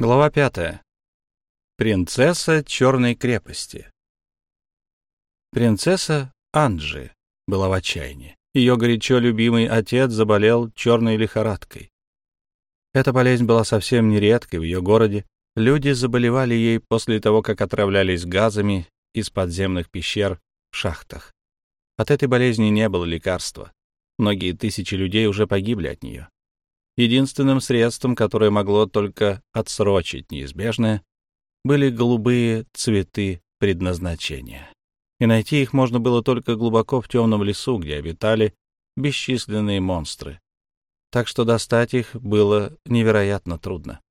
Глава пятая. Принцесса Черной крепости. Принцесса Анджи была в отчаянии. Ее горячо любимый отец заболел черной лихорадкой. Эта болезнь была совсем нередкой в ее городе. Люди заболевали ей после того, как отравлялись газами из подземных пещер в шахтах. От этой болезни не было лекарства. Многие тысячи людей уже погибли от нее. Единственным средством, которое могло только отсрочить неизбежное, были голубые цветы предназначения. И найти их можно было только глубоко в темном лесу, где обитали бесчисленные монстры. Так что достать их было невероятно трудно.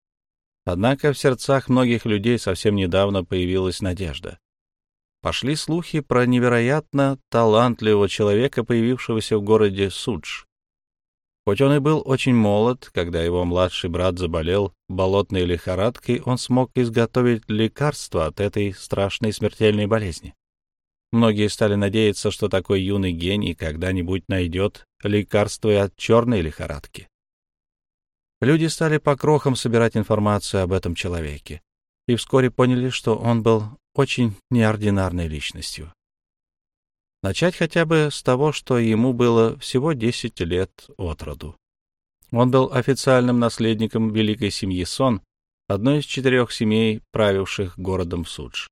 Однако в сердцах многих людей совсем недавно появилась надежда. Пошли слухи про невероятно талантливого человека, появившегося в городе Судж. Хоть он и был очень молод, когда его младший брат заболел болотной лихорадкой, он смог изготовить лекарство от этой страшной смертельной болезни. Многие стали надеяться, что такой юный гений когда-нибудь найдет лекарство от черной лихорадки. Люди стали по крохам собирать информацию об этом человеке и вскоре поняли, что он был очень неординарной личностью. Начать хотя бы с того, что ему было всего 10 лет от роду. Он был официальным наследником великой семьи Сон, одной из четырех семей, правивших городом Судж.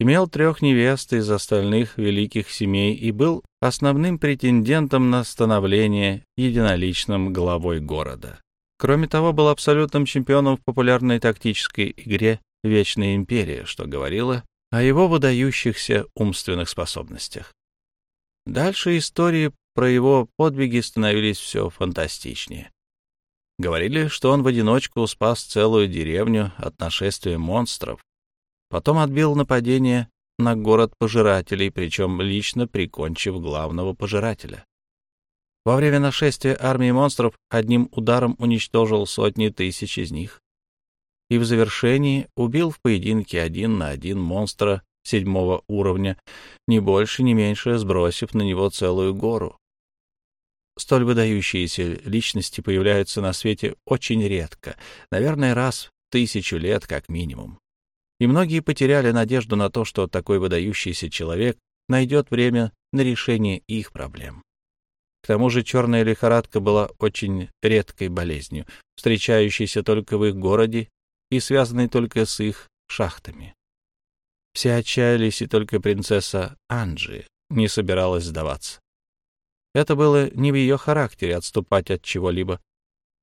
Имел трех невест из остальных великих семей и был основным претендентом на становление единоличным главой города. Кроме того, был абсолютным чемпионом в популярной тактической игре «Вечная империя», что говорило о его выдающихся умственных способностях. Дальше истории про его подвиги становились все фантастичнее. Говорили, что он в одиночку спас целую деревню от нашествия монстров, потом отбил нападение на город пожирателей, причем лично прикончив главного пожирателя. Во время нашествия армии монстров одним ударом уничтожил сотни тысяч из них и в завершении убил в поединке один на один монстра седьмого уровня, ни больше, ни меньше, сбросив на него целую гору. Столь выдающиеся личности появляются на свете очень редко, наверное, раз в тысячу лет как минимум. И многие потеряли надежду на то, что такой выдающийся человек найдет время на решение их проблем. К тому же черная лихорадка была очень редкой болезнью, встречающейся только в их городе и связанной только с их шахтами. Все отчаялись, и только принцесса Анджи не собиралась сдаваться. Это было не в ее характере отступать от чего-либо.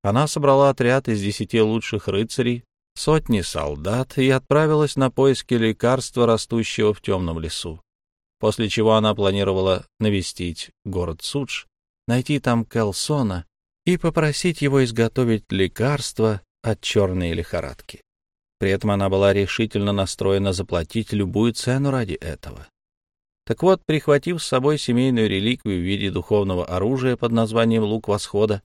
Она собрала отряд из десяти лучших рыцарей, сотни солдат и отправилась на поиски лекарства, растущего в темном лесу. После чего она планировала навестить город Судж, найти там Келсона и попросить его изготовить лекарство от черной лихорадки. При этом она была решительно настроена заплатить любую цену ради этого. Так вот, прихватив с собой семейную реликвию в виде духовного оружия под названием «Лук Восхода»,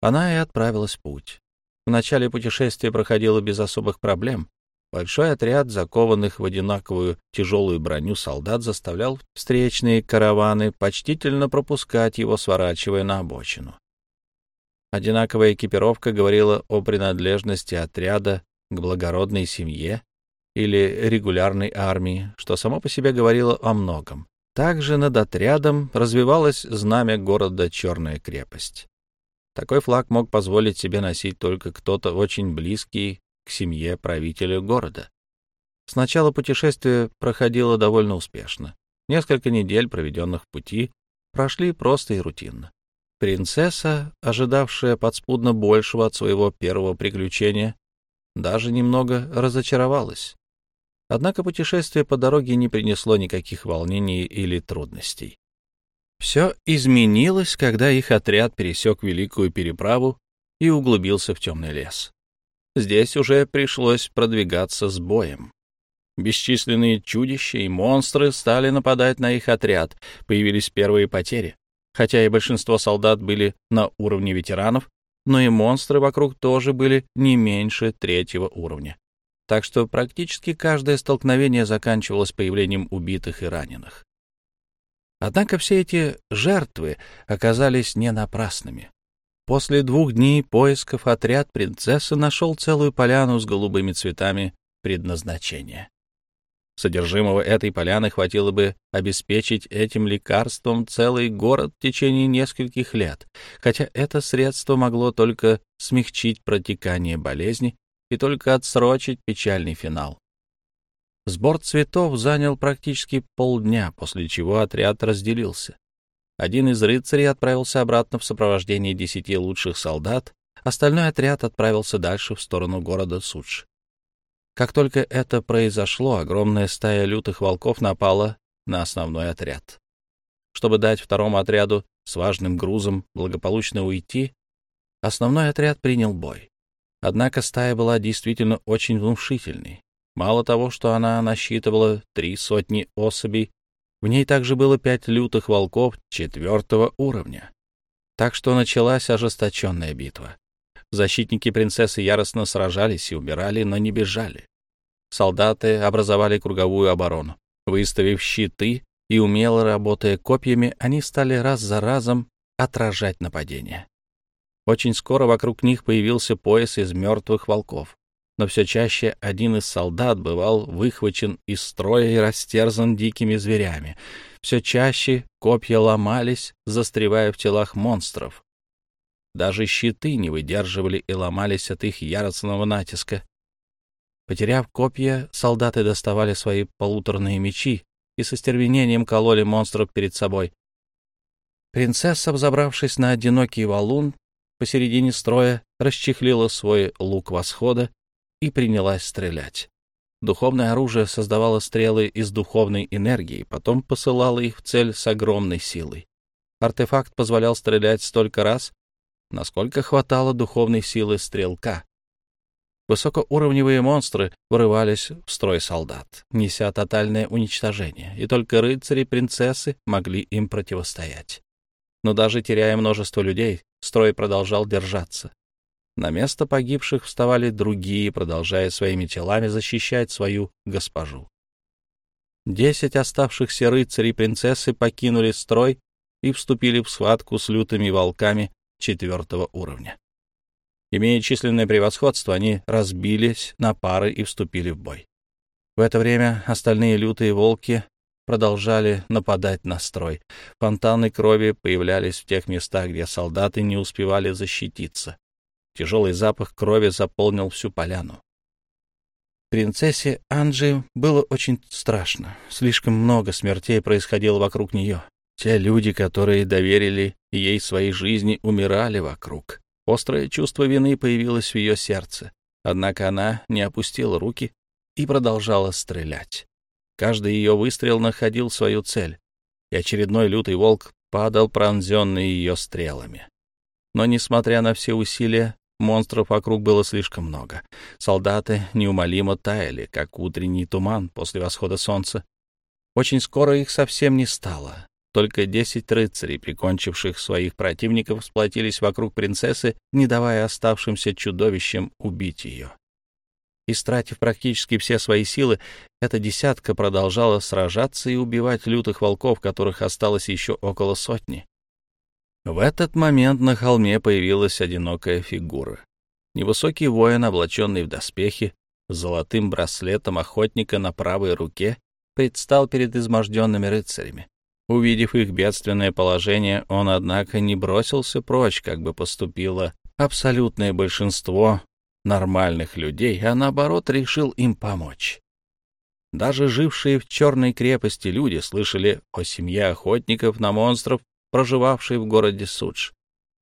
она и отправилась в путь. В начале путешествия проходило без особых проблем. Большой отряд, закованных в одинаковую тяжелую броню солдат, заставлял встречные караваны почтительно пропускать его, сворачивая на обочину. Одинаковая экипировка говорила о принадлежности отряда к благородной семье или регулярной армии, что само по себе говорило о многом. Также над отрядом развивалось знамя города Черная крепость. Такой флаг мог позволить себе носить только кто-то очень близкий к семье правителя города. Сначала путешествие проходило довольно успешно. Несколько недель, проведенных в пути, прошли просто и рутинно. Принцесса, ожидавшая подспудно большего от своего первого приключения, даже немного разочаровалась. Однако путешествие по дороге не принесло никаких волнений или трудностей. Все изменилось, когда их отряд пересек Великую переправу и углубился в темный лес. Здесь уже пришлось продвигаться с боем. Бесчисленные чудища и монстры стали нападать на их отряд, появились первые потери. Хотя и большинство солдат были на уровне ветеранов, но и монстры вокруг тоже были не меньше третьего уровня. Так что практически каждое столкновение заканчивалось появлением убитых и раненых. Однако все эти жертвы оказались не напрасными. После двух дней поисков отряд принцессы нашел целую поляну с голубыми цветами предназначения. Содержимого этой поляны хватило бы обеспечить этим лекарством целый город в течение нескольких лет, хотя это средство могло только смягчить протекание болезни и только отсрочить печальный финал. Сбор цветов занял практически полдня, после чего отряд разделился. Один из рыцарей отправился обратно в сопровождении десяти лучших солдат, остальной отряд отправился дальше в сторону города Судж. Как только это произошло, огромная стая лютых волков напала на основной отряд. Чтобы дать второму отряду с важным грузом благополучно уйти, основной отряд принял бой. Однако стая была действительно очень внушительной. Мало того, что она насчитывала три сотни особей, в ней также было пять лютых волков четвертого уровня. Так что началась ожесточенная битва. Защитники принцессы яростно сражались и умирали, но не бежали. Солдаты образовали круговую оборону. Выставив щиты и умело работая копьями, они стали раз за разом отражать нападения. Очень скоро вокруг них появился пояс из мертвых волков. Но все чаще один из солдат бывал выхвачен из строя и растерзан дикими зверями. Все чаще копья ломались, застревая в телах монстров. Даже щиты не выдерживали и ломались от их яростного натиска. Потеряв копья, солдаты доставали свои полуторные мечи и со стервенением кололи монстров перед собой. Принцесса, взобравшись на одинокий валун посередине строя, расчехлила свой лук восхода и принялась стрелять. Духовное оружие создавало стрелы из духовной энергии, потом посылало их в цель с огромной силой. Артефакт позволял стрелять столько раз, насколько хватало духовной силы стрелка. Высокоуровневые монстры вырывались в строй солдат, неся тотальное уничтожение, и только рыцари-принцессы могли им противостоять. Но даже теряя множество людей, строй продолжал держаться. На место погибших вставали другие, продолжая своими телами защищать свою госпожу. Десять оставшихся рыцарей-принцессы покинули строй и вступили в схватку с лютыми волками четвертого уровня. Имея численное превосходство, они разбились на пары и вступили в бой. В это время остальные лютые волки продолжали нападать на строй. Фонтаны крови появлялись в тех местах, где солдаты не успевали защититься. Тяжелый запах крови заполнил всю поляну. Принцессе Анджи было очень страшно. Слишком много смертей происходило вокруг нее. Те люди, которые доверили ей своей жизни, умирали вокруг. Острое чувство вины появилось в ее сердце, однако она не опустила руки и продолжала стрелять. Каждый ее выстрел находил свою цель, и очередной лютый волк падал, пронзенный ее стрелами. Но, несмотря на все усилия, монстров вокруг было слишком много. Солдаты неумолимо таяли, как утренний туман после восхода солнца. Очень скоро их совсем не стало. Только десять рыцарей, прикончивших своих противников, сплотились вокруг принцессы, не давая оставшимся чудовищам убить ее. Истратив практически все свои силы, эта десятка продолжала сражаться и убивать лютых волков, которых осталось еще около сотни. В этот момент на холме появилась одинокая фигура. Невысокий воин, облаченный в доспехи, с золотым браслетом охотника на правой руке, предстал перед изможденными рыцарями. Увидев их бедственное положение, он, однако, не бросился прочь, как бы поступило абсолютное большинство нормальных людей, а наоборот решил им помочь. Даже жившие в черной крепости люди слышали о семье охотников на монстров, проживавшей в городе Судж.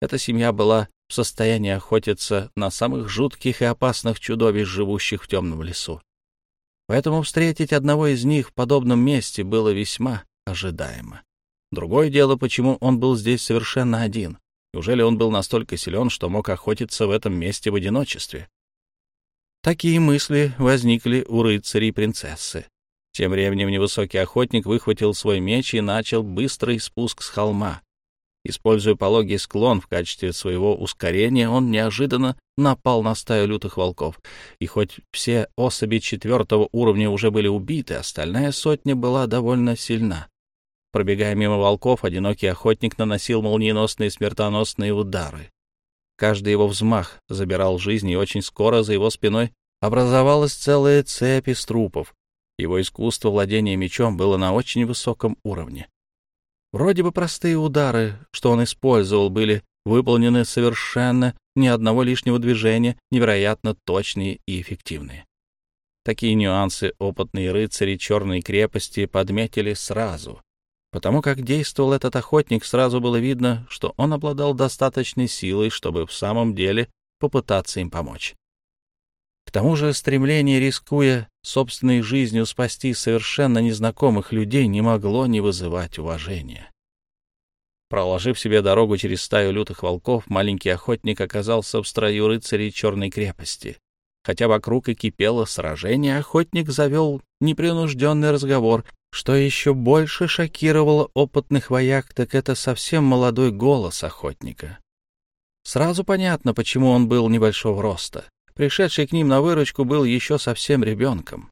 Эта семья была в состоянии охотиться на самых жутких и опасных чудовищ, живущих в темном лесу. Поэтому встретить одного из них в подобном месте было весьма ожидаемо. Другое дело, почему он был здесь совершенно один. Неужели он был настолько силен, что мог охотиться в этом месте в одиночестве? Такие мысли возникли у рыцарей принцессы. Тем временем невысокий охотник выхватил свой меч и начал быстрый спуск с холма. Используя пологий склон в качестве своего ускорения, он неожиданно напал на стаю лютых волков. И хоть все особи четвертого уровня уже были убиты, остальная сотня была довольно сильна. Пробегая мимо волков, одинокий охотник наносил молниеносные смертоносные удары. Каждый его взмах забирал жизнь, и очень скоро за его спиной образовалась целая цепь из трупов. Его искусство владения мечом было на очень высоком уровне. Вроде бы простые удары, что он использовал, были выполнены совершенно ни одного лишнего движения, невероятно точные и эффективные. Такие нюансы опытные рыцари Черной крепости подметили сразу. Потому как действовал этот охотник, сразу было видно, что он обладал достаточной силой, чтобы в самом деле попытаться им помочь. К тому же стремление, рискуя собственной жизнью спасти совершенно незнакомых людей, не могло не вызывать уважения. Проложив себе дорогу через стаю лютых волков, маленький охотник оказался в строю рыцарей Черной крепости. Хотя вокруг и кипело сражение, охотник завел непринужденный разговор. Что еще больше шокировало опытных вояк, так это совсем молодой голос охотника. Сразу понятно, почему он был небольшого роста. Пришедший к ним на выручку был еще совсем ребенком.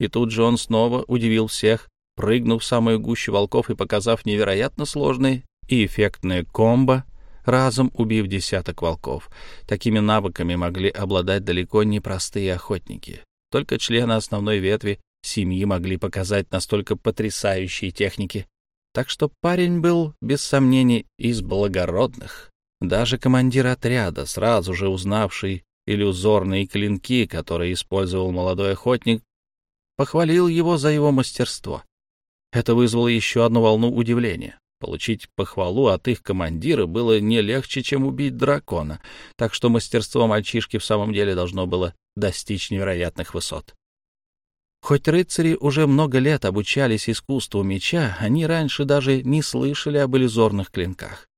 И тут же он снова удивил всех, прыгнув в самую гущу волков и показав невероятно сложный и эффектное комбо, разом убив десяток волков. Такими навыками могли обладать далеко не простые охотники. Только члены основной ветви семьи могли показать настолько потрясающие техники. Так что парень был, без сомнений, из благородных. Даже командир отряда, сразу же узнавший иллюзорные клинки, которые использовал молодой охотник, похвалил его за его мастерство. Это вызвало еще одну волну удивления. Получить похвалу от их командира было не легче, чем убить дракона, так что мастерство мальчишки в самом деле должно было достичь невероятных высот. Хоть рыцари уже много лет обучались искусству меча, они раньше даже не слышали об иллюзорных клинках.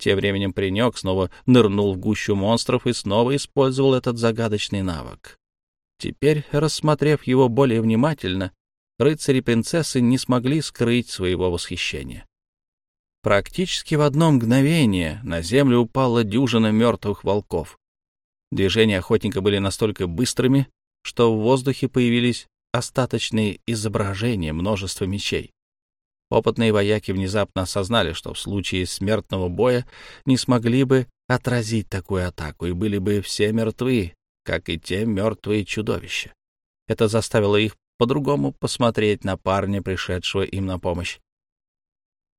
Тем временем паренек снова нырнул в гущу монстров и снова использовал этот загадочный навык. Теперь, рассмотрев его более внимательно, рыцари-принцессы не смогли скрыть своего восхищения. Практически в одно мгновение на землю упала дюжина мертвых волков. Движения охотника были настолько быстрыми, что в воздухе появились остаточные изображения множества мечей. Опытные вояки внезапно осознали, что в случае смертного боя не смогли бы отразить такую атаку и были бы все мертвы, как и те мертвые чудовища. Это заставило их по-другому посмотреть на парня, пришедшего им на помощь.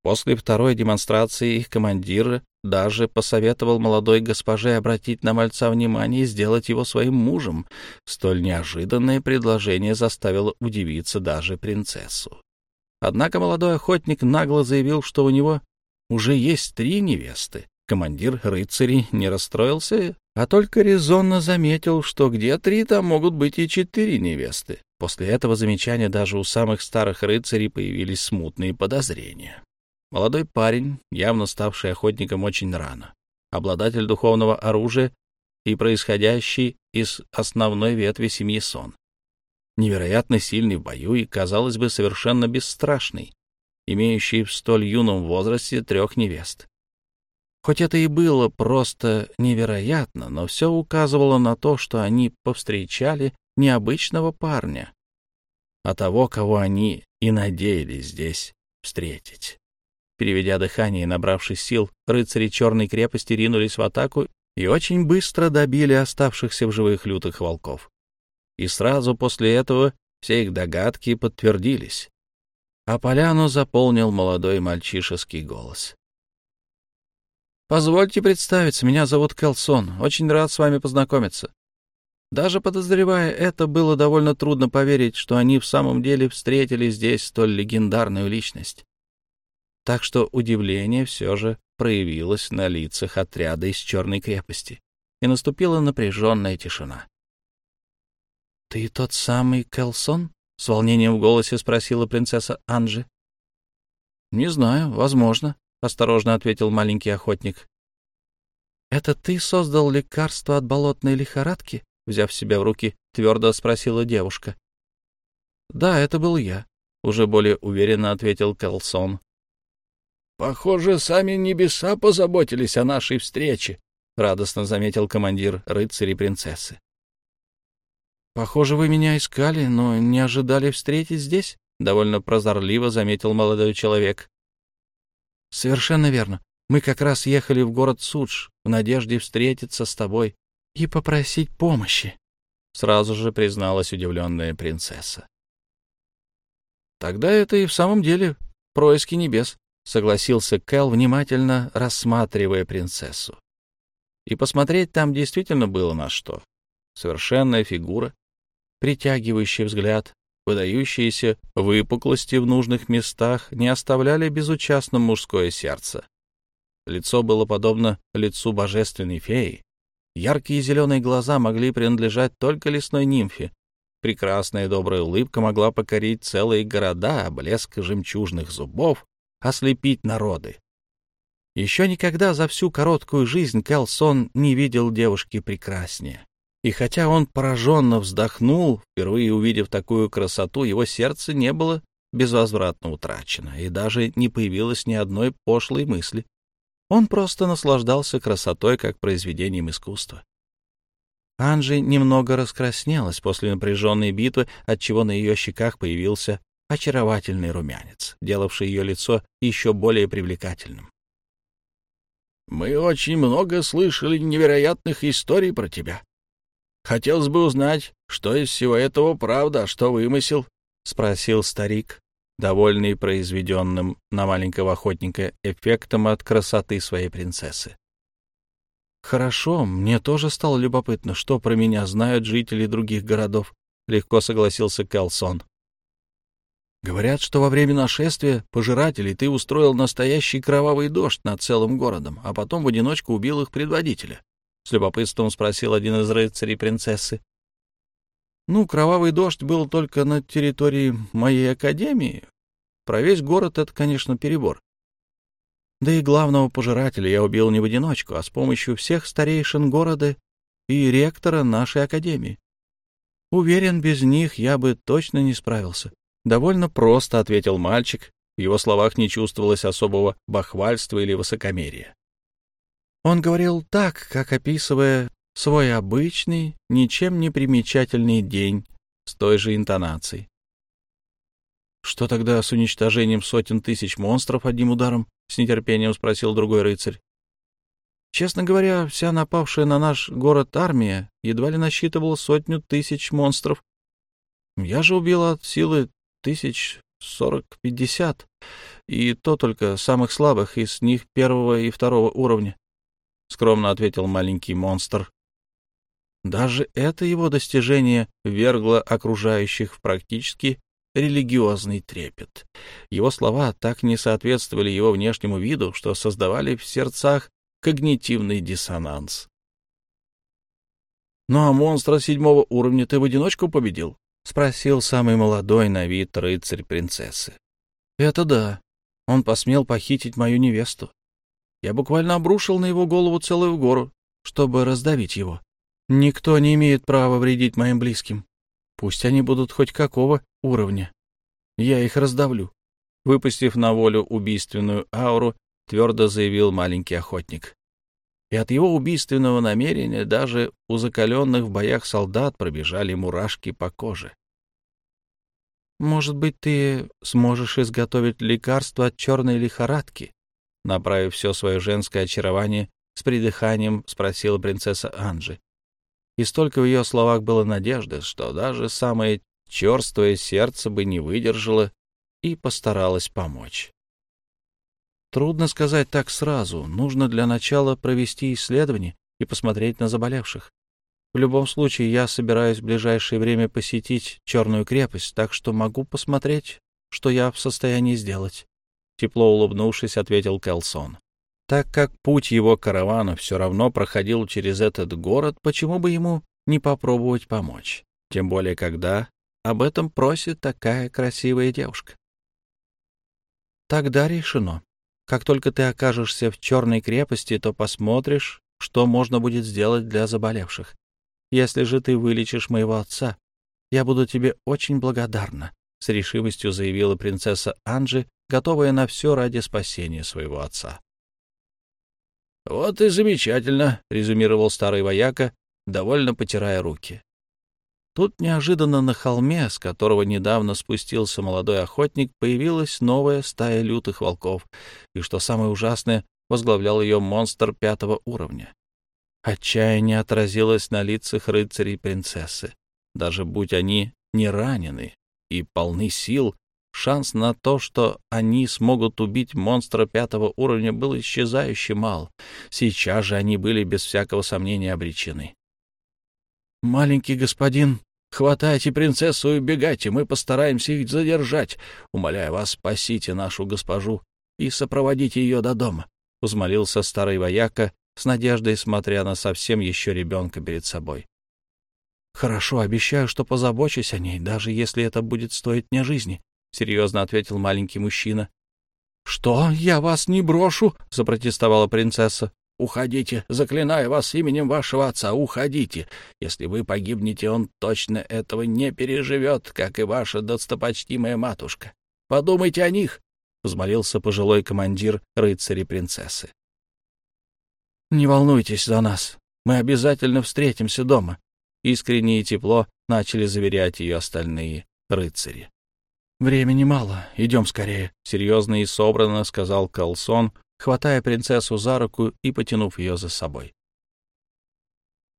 После второй демонстрации их командир даже посоветовал молодой госпоже обратить на мальца внимание и сделать его своим мужем. Столь неожиданное предложение заставило удивиться даже принцессу. Однако молодой охотник нагло заявил, что у него уже есть три невесты. Командир рыцарей не расстроился, а только резонно заметил, что где три, там могут быть и четыре невесты. После этого замечания даже у самых старых рыцарей появились смутные подозрения. Молодой парень, явно ставший охотником очень рано, обладатель духовного оружия и происходящий из основной ветви семьи Сон. Невероятно сильный в бою и, казалось бы, совершенно бесстрашный, имеющий в столь юном возрасте трех невест. Хоть это и было просто невероятно, но все указывало на то, что они повстречали необычного парня, а того, кого они и надеялись здесь встретить. Переведя дыхание и набравшись сил, рыцари Черной крепости ринулись в атаку и очень быстро добили оставшихся в живых лютых волков. И сразу после этого все их догадки подтвердились. А поляну заполнил молодой мальчишеский голос. «Позвольте представиться, меня зовут Келсон. Очень рад с вами познакомиться. Даже подозревая это, было довольно трудно поверить, что они в самом деле встретили здесь столь легендарную личность так что удивление все же проявилось на лицах отряда из Черной крепости, и наступила напряженная тишина. — Ты тот самый Келсон? — с волнением в голосе спросила принцесса Анжи. — Не знаю, возможно, — осторожно ответил маленький охотник. — Это ты создал лекарство от болотной лихорадки? — взяв себя в руки, твердо спросила девушка. — Да, это был я, — уже более уверенно ответил Келсон. Похоже, сами небеса позаботились о нашей встрече, — радостно заметил командир рыцарей принцессы. — Похоже, вы меня искали, но не ожидали встретить здесь, — довольно прозорливо заметил молодой человек. — Совершенно верно. Мы как раз ехали в город Судж в надежде встретиться с тобой и попросить помощи», — сразу же призналась удивленная принцесса. «Тогда это и в самом деле происки небес», — согласился Кэл, внимательно рассматривая принцессу. И посмотреть там действительно было на что. Совершенная фигура, притягивающий взгляд, выдающиеся выпуклости в нужных местах не оставляли безучастным мужское сердце. Лицо было подобно лицу божественной феи. Яркие зеленые глаза могли принадлежать только лесной нимфе. Прекрасная добрая улыбка могла покорить целые города, блеск жемчужных зубов ослепить народы. Еще никогда за всю короткую жизнь Келсон не видел девушки прекраснее. И хотя он пораженно вздохнул, впервые увидев такую красоту, его сердце не было безвозвратно утрачено, и даже не появилось ни одной пошлой мысли. Он просто наслаждался красотой как произведением искусства. Анжи немного раскраснелась после напряженной битвы, отчего на ее щеках появился очаровательный румянец, делавший ее лицо еще более привлекательным. «Мы очень много слышали невероятных историй про тебя. Хотелось бы узнать, что из всего этого правда, а что вымысел?» — спросил старик, довольный произведенным на маленького охотника эффектом от красоты своей принцессы. «Хорошо, мне тоже стало любопытно, что про меня знают жители других городов», — легко согласился Кэлсон. Говорят, что во время нашествия пожирателей ты устроил настоящий кровавый дождь над целым городом, а потом в одиночку убил их предводителя. С любопытством спросил один из рыцарей принцессы. Ну, кровавый дождь был только на территории моей академии. Про весь город это, конечно, перебор. Да и главного пожирателя я убил не в одиночку, а с помощью всех старейшин города и ректора нашей академии. Уверен, без них я бы точно не справился. Довольно просто, — ответил мальчик. В его словах не чувствовалось особого бахвальства или высокомерия. Он говорил так, как описывая свой обычный, ничем не примечательный день с той же интонацией. «Что тогда с уничтожением сотен тысяч монстров одним ударом?» — с нетерпением спросил другой рыцарь. «Честно говоря, вся напавшая на наш город армия едва ли насчитывала сотню тысяч монстров. Я же убил от силы тысяч сорок-пятьдесят, и то только самых слабых из них первого и второго уровня», — скромно ответил маленький монстр. Даже это его достижение вергло окружающих в практически религиозный трепет. Его слова так не соответствовали его внешнему виду, что создавали в сердцах когнитивный диссонанс. «Ну а монстра седьмого уровня ты в одиночку победил?» — спросил самый молодой на вид рыцарь принцессы. — Это да. Он посмел похитить мою невесту. Я буквально обрушил на его голову целую гору, чтобы раздавить его. Никто не имеет права вредить моим близким. Пусть они будут хоть какого уровня. Я их раздавлю. Выпустив на волю убийственную ауру, твердо заявил маленький охотник. И от его убийственного намерения даже у закаленных в боях солдат пробежали мурашки по коже. «Может быть, ты сможешь изготовить лекарство от черной лихорадки?» Направив все свое женское очарование, с придыханием спросила принцесса Анжи. И столько в ее словах было надежды, что даже самое черствое сердце бы не выдержало и постаралось помочь. Трудно сказать так сразу. Нужно для начала провести исследование и посмотреть на заболевших. В любом случае, я собираюсь в ближайшее время посетить Черную крепость, так что могу посмотреть, что я в состоянии сделать. Тепло улыбнувшись, ответил Келсон. Так как путь его каравана все равно проходил через этот город, почему бы ему не попробовать помочь? Тем более, когда об этом просит такая красивая девушка. Тогда решено. Как только ты окажешься в Черной крепости, то посмотришь, что можно будет сделать для заболевших. Если же ты вылечишь моего отца, я буду тебе очень благодарна», — с решимостью заявила принцесса Анжи, готовая на все ради спасения своего отца. «Вот и замечательно», — резюмировал старый вояка, довольно потирая руки. Тут неожиданно на холме, с которого недавно спустился молодой охотник, появилась новая стая лютых волков, и, что самое ужасное, возглавлял ее монстр пятого уровня. Отчаяние отразилось на лицах рыцарей и принцессы. Даже будь они не ранены и полны сил, шанс на то, что они смогут убить монстра пятого уровня, был исчезающе мал. Сейчас же они были без всякого сомнения обречены. «Маленький господин, хватайте принцессу и убегайте, мы постараемся их задержать. Умоляю вас, спасите нашу госпожу и сопроводите ее до дома», — взмолился старый вояка, с надеждой смотря на совсем еще ребенка перед собой. «Хорошо, обещаю, что позабочусь о ней, даже если это будет стоить мне жизни», — серьезно ответил маленький мужчина. «Что? Я вас не брошу!» — запротестовала принцесса. «Уходите, заклинаю вас именем вашего отца, уходите. Если вы погибнете, он точно этого не переживет, как и ваша достопочтимая матушка. Подумайте о них!» — взмолился пожилой командир рыцарей принцессы. Не волнуйтесь за нас. Мы обязательно встретимся дома. Искренне и тепло начали заверять ее остальные рыцари. «Времени мало, идем скорее», — серьезно и собранно сказал Калсон, хватая принцессу за руку и потянув ее за собой.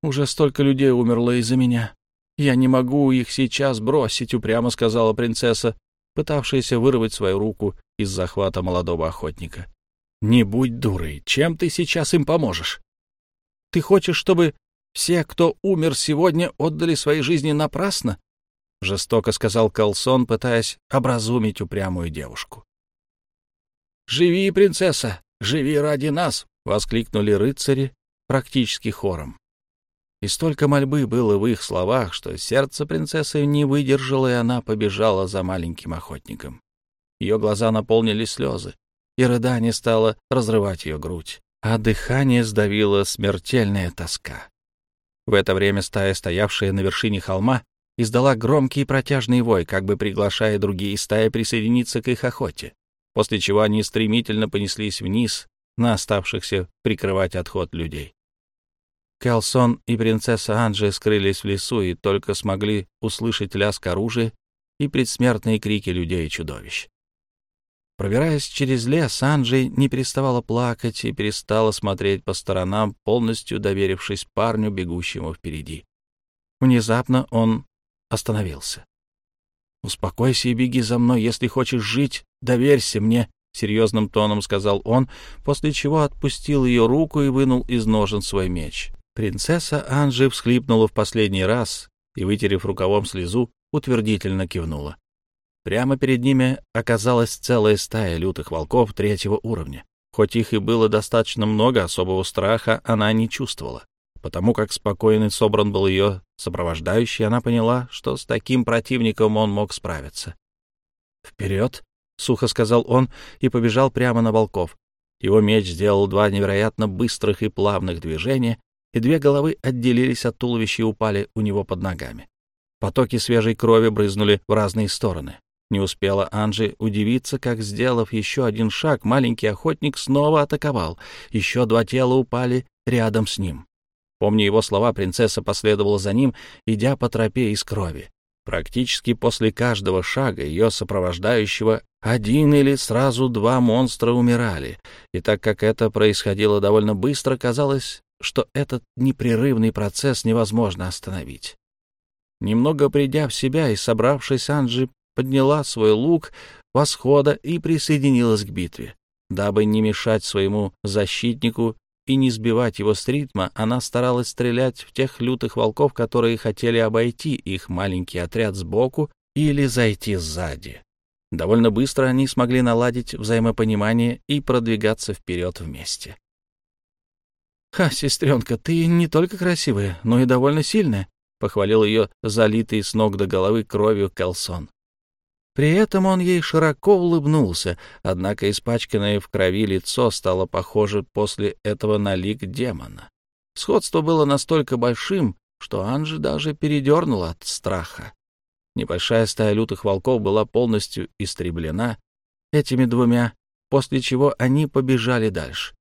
«Уже столько людей умерло из-за меня. Я не могу их сейчас бросить», — упрямо сказала принцесса, пытавшаяся вырвать свою руку из захвата молодого охотника. Не будь дурой. Чем ты сейчас им поможешь? Ты хочешь, чтобы все, кто умер сегодня, отдали свои жизни напрасно? Жестоко сказал Колсон, пытаясь образумить упрямую девушку. «Живи, принцесса, живи ради нас!» — воскликнули рыцари практически хором. И столько мольбы было в их словах, что сердце принцессы не выдержало, и она побежала за маленьким охотником. Ее глаза наполнили слезы и рыдание стало разрывать ее грудь, а дыхание сдавило смертельная тоска. В это время стая, стоявшая на вершине холма, издала громкий и протяжный вой, как бы приглашая другие стаи присоединиться к их охоте, после чего они стремительно понеслись вниз на оставшихся прикрывать отход людей. Келсон и принцесса Анджи скрылись в лесу и только смогли услышать лязг оружия и предсмертные крики людей и чудовищ. Пробираясь через лес, Анджей не переставала плакать и перестала смотреть по сторонам, полностью доверившись парню, бегущему впереди. Внезапно он остановился. «Успокойся и беги за мной. Если хочешь жить, доверься мне», — серьезным тоном сказал он, после чего отпустил ее руку и вынул из ножен свой меч. Принцесса Анжи всхлипнула в последний раз и, вытерев рукавом слезу, утвердительно кивнула. Прямо перед ними оказалась целая стая лютых волков третьего уровня. Хоть их и было достаточно много, особого страха она не чувствовала. Потому как спокойный собран был ее сопровождающий, она поняла, что с таким противником он мог справиться. «Вперед!» — сухо сказал он и побежал прямо на волков. Его меч сделал два невероятно быстрых и плавных движения, и две головы отделились от туловища и упали у него под ногами. Потоки свежей крови брызнули в разные стороны. Не успела Анжи удивиться, как, сделав еще один шаг, маленький охотник снова атаковал. Еще два тела упали рядом с ним. Помня его слова, принцесса последовала за ним, идя по тропе из крови. Практически после каждого шага ее сопровождающего один или сразу два монстра умирали, и так как это происходило довольно быстро, казалось, что этот непрерывный процесс невозможно остановить. Немного придя в себя и собравшись, Анджи подняла свой лук восхода и присоединилась к битве. Дабы не мешать своему защитнику и не сбивать его с ритма, она старалась стрелять в тех лютых волков, которые хотели обойти их маленький отряд сбоку или зайти сзади. Довольно быстро они смогли наладить взаимопонимание и продвигаться вперед вместе. «Ха, сестренка, ты не только красивая, но и довольно сильная», — похвалил ее залитый с ног до головы кровью Келсон. При этом он ей широко улыбнулся, однако испачканное в крови лицо стало похоже после этого на лик демона. Сходство было настолько большим, что Анжи даже передернула от страха. Небольшая стая лютых волков была полностью истреблена этими двумя, после чего они побежали дальше.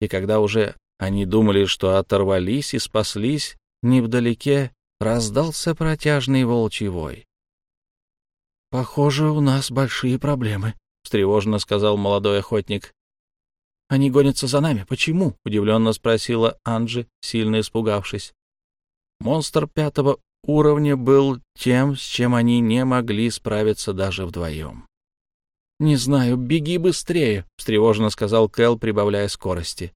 И когда уже они думали, что оторвались и спаслись, невдалеке раздался протяжный волчий вой. «Похоже, у нас большие проблемы», — встревоженно сказал молодой охотник. Они гонятся за нами. Почему?» — удивленно спросила Анджи, сильно испугавшись. Монстр пятого уровня был тем, с чем они не могли справиться даже вдвоем. «Не знаю, беги быстрее», — встревоженно сказал Кэл, прибавляя скорости.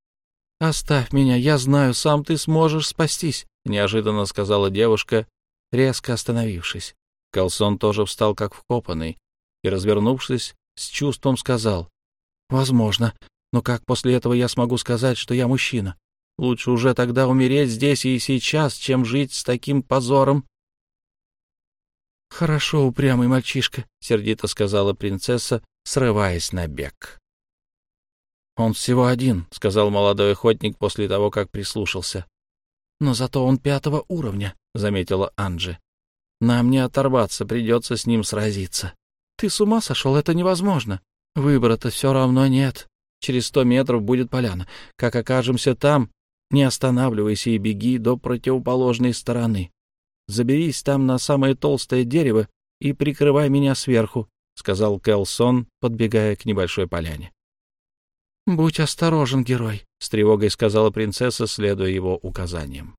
«Оставь меня, я знаю, сам ты сможешь спастись», — неожиданно сказала девушка, резко остановившись. Кэлсон тоже встал как вкопанный и, развернувшись, с чувством сказал. «Возможно, но как после этого я смогу сказать, что я мужчина? Лучше уже тогда умереть здесь и сейчас, чем жить с таким позором». «Хорошо, упрямый мальчишка», — сердито сказала принцесса, срываясь на бег. «Он всего один», — сказал молодой охотник после того, как прислушался. «Но зато он пятого уровня», — заметила Анджи. «Нам не оторваться, придется с ним сразиться». «Ты с ума сошел? Это невозможно. Выбора-то все равно нет. Через сто метров будет поляна. Как окажемся там, не останавливайся и беги до противоположной стороны. Заберись там на самое толстое дерево и прикрывай меня сверху», — сказал Келсон, подбегая к небольшой поляне. «Будь осторожен, герой», — с тревогой сказала принцесса, следуя его указаниям.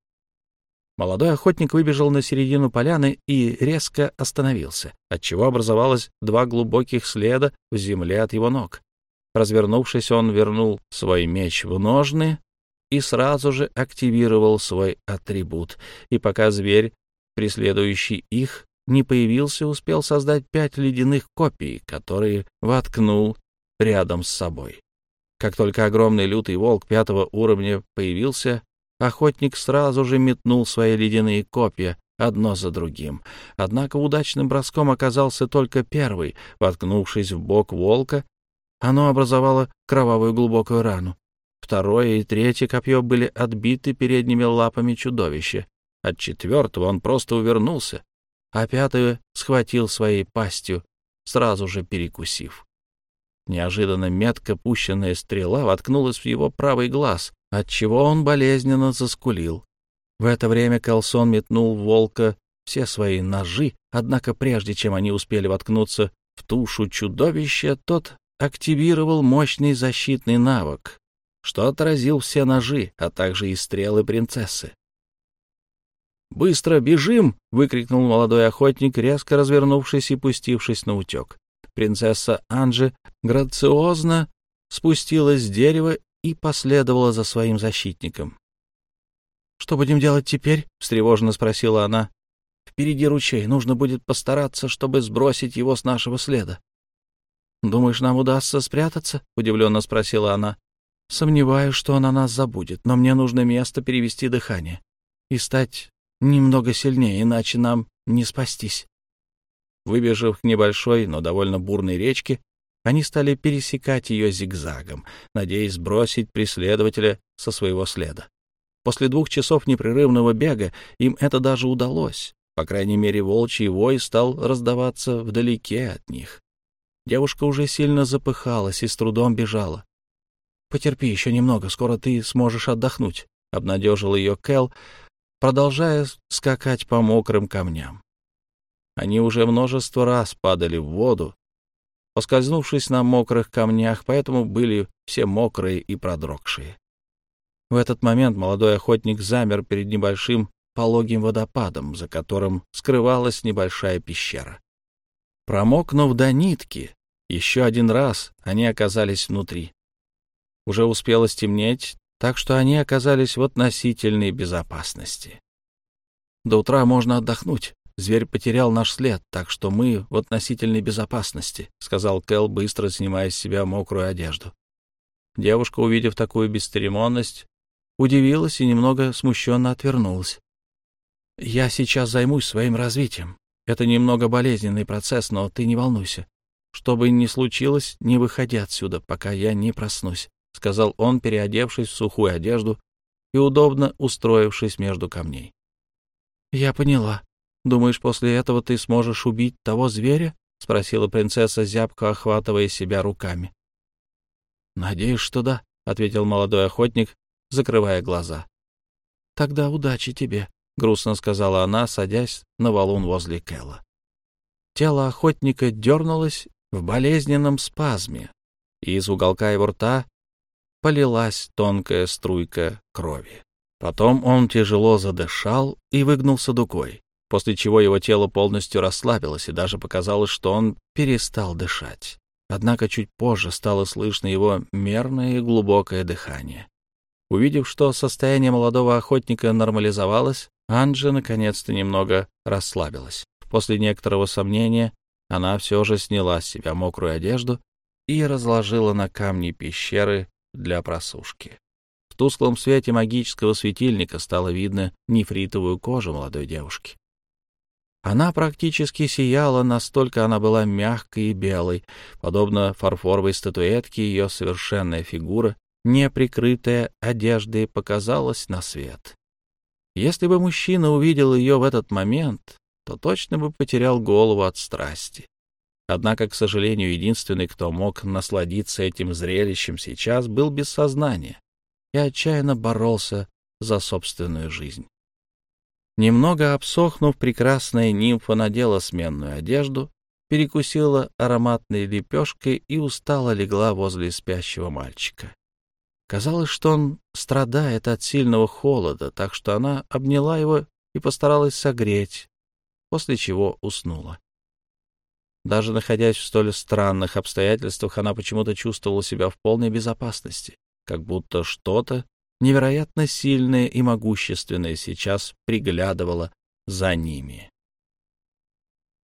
Молодой охотник выбежал на середину поляны и резко остановился, отчего образовалось два глубоких следа в земле от его ног. Развернувшись, он вернул свой меч в ножны и сразу же активировал свой атрибут. И пока зверь, преследующий их, не появился, успел создать пять ледяных копий, которые воткнул рядом с собой. Как только огромный лютый волк пятого уровня появился, охотник сразу же метнул свои ледяные копья одно за другим. Однако удачным броском оказался только первый. Воткнувшись в бок волка, оно образовало кровавую глубокую рану. Второе и третье копье были отбиты передними лапами чудовища. От четвертого он просто увернулся, а пятое схватил своей пастью, сразу же перекусив. Неожиданно метко пущенная стрела воткнулась в его правый глаз, отчего он болезненно заскулил. В это время Колсон метнул в волка все свои ножи, однако прежде чем они успели воткнуться в тушу чудовища, тот активировал мощный защитный навык, что отразил все ножи, а также и стрелы принцессы. «Быстро бежим!» — выкрикнул молодой охотник, резко развернувшись и пустившись на утек. Принцесса Анжи грациозно спустилась с дерева и последовала за своим защитником. «Что будем делать теперь?» — встревоженно спросила она. «Впереди ручей. Нужно будет постараться, чтобы сбросить его с нашего следа». «Думаешь, нам удастся спрятаться?» — удивленно спросила она. «Сомневаюсь, что он о нас забудет, но мне нужно место перевести дыхание и стать немного сильнее, иначе нам не спастись». Выбежав к небольшой, но довольно бурной речке, они стали пересекать ее зигзагом, надеясь сбросить преследователя со своего следа. После двух часов непрерывного бега им это даже удалось. По крайней мере, волчий вой стал раздаваться вдалеке от них. Девушка уже сильно запыхалась и с трудом бежала. «Потерпи еще немного, скоро ты сможешь отдохнуть», — обнадежил ее Кэл, продолжая скакать по мокрым камням. Они уже множество раз падали в воду, поскользнувшись на мокрых камнях, поэтому были все мокрые и продрогшие. В этот момент молодой охотник замер перед небольшим пологим водопадом, за которым скрывалась небольшая пещера. Промокнув до нитки, еще один раз они оказались внутри. Уже успело стемнеть, так что они оказались в относительной безопасности. До утра можно отдохнуть, Зверь потерял наш след, так что мы в относительной безопасности», — сказал Кэл, быстро снимая с себя мокрую одежду. Девушка, увидев такую бесцеремонность, удивилась и немного смущенно отвернулась. «Я сейчас займусь своим развитием. Это немного болезненный процесс, но ты не волнуйся. Что бы ни случилось, не выходи отсюда, пока я не проснусь», — сказал он, переодевшись в сухую одежду и удобно устроившись между камней. «Я поняла», Думаешь, после этого ты сможешь убить того зверя? — спросила принцесса, зябко охватывая себя руками. — Надеюсь, что да, — ответил молодой охотник, закрывая глаза. — Тогда удачи тебе, — грустно сказала она, садясь на валун возле Кэлла. Тело охотника дернулось в болезненном спазме, и из уголка его рта полилась тонкая струйка крови. Потом он тяжело задышал и выгнулся дугой, после чего его тело полностью расслабилось, и даже показалось, что он перестал дышать. Однако чуть позже стало слышно его мерное и глубокое дыхание. Увидев, что состояние молодого охотника нормализовалось, Анджа наконец-то немного расслабилась. После некоторого сомнения она все же сняла с себя мокрую одежду и разложила на камни пещеры для просушки. В тусклом свете магического светильника стало видно нефритовую кожу молодой девушки. Она практически сияла, настолько она была мягкой и белой. Подобно фарфоровой статуэтке, ее совершенная фигура, не прикрытая одеждой, показалась на свет. Если бы мужчина увидел ее в этот момент, то точно бы потерял голову от страсти. Однако, к сожалению, единственный, кто мог насладиться этим зрелищем сейчас, был без сознания и отчаянно боролся за собственную жизнь. Немного обсохнув, прекрасная нимфа надела сменную одежду, перекусила ароматной лепешкой и устало легла возле спящего мальчика. Казалось, что он страдает от сильного холода, так что она обняла его и постаралась согреть, после чего уснула. Даже находясь в столь странных обстоятельствах, она почему-то чувствовала себя в полной безопасности, как будто что-то невероятно сильное и могущественное сейчас приглядывало за ними.